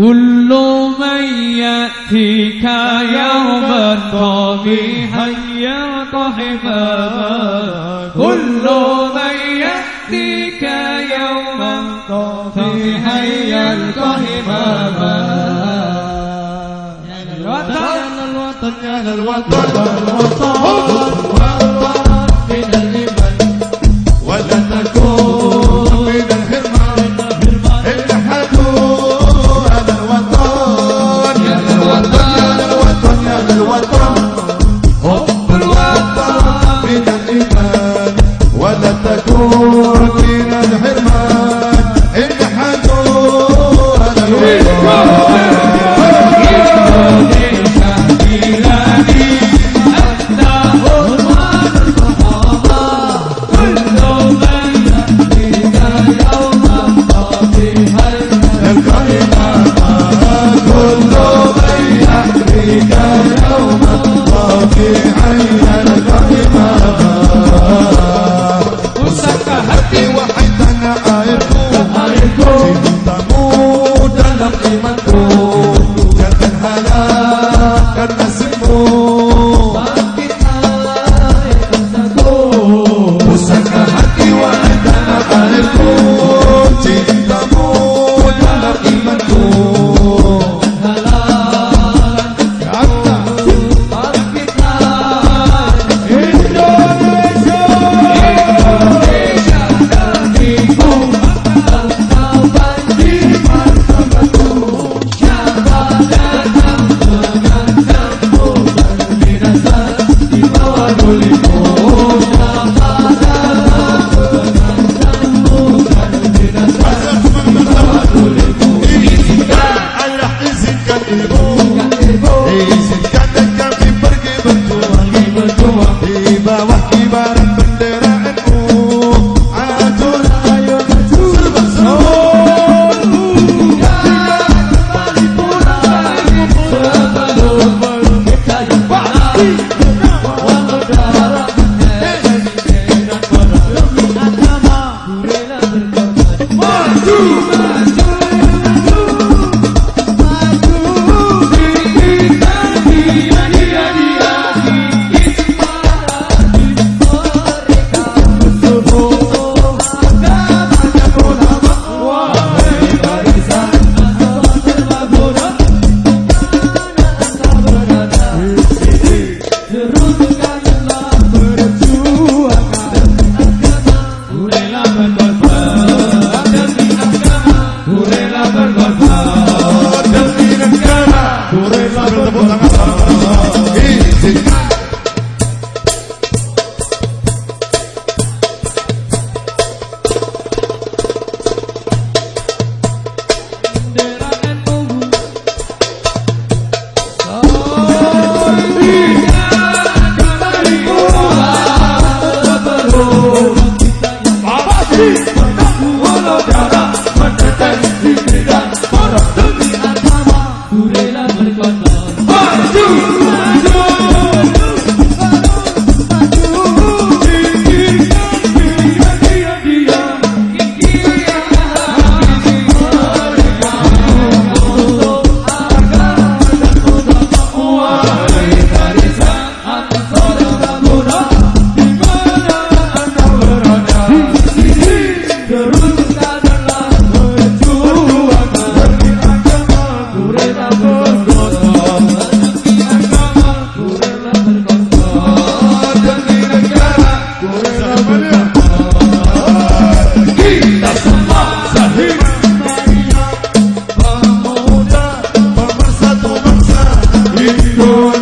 كل من يأتيك يوما قبيحا يلقى حماما كل من يأتيك يوما قبيحا يلقى حماما يا الوطن يا الوطن يا الوطن. Thank you. O holograma Oh.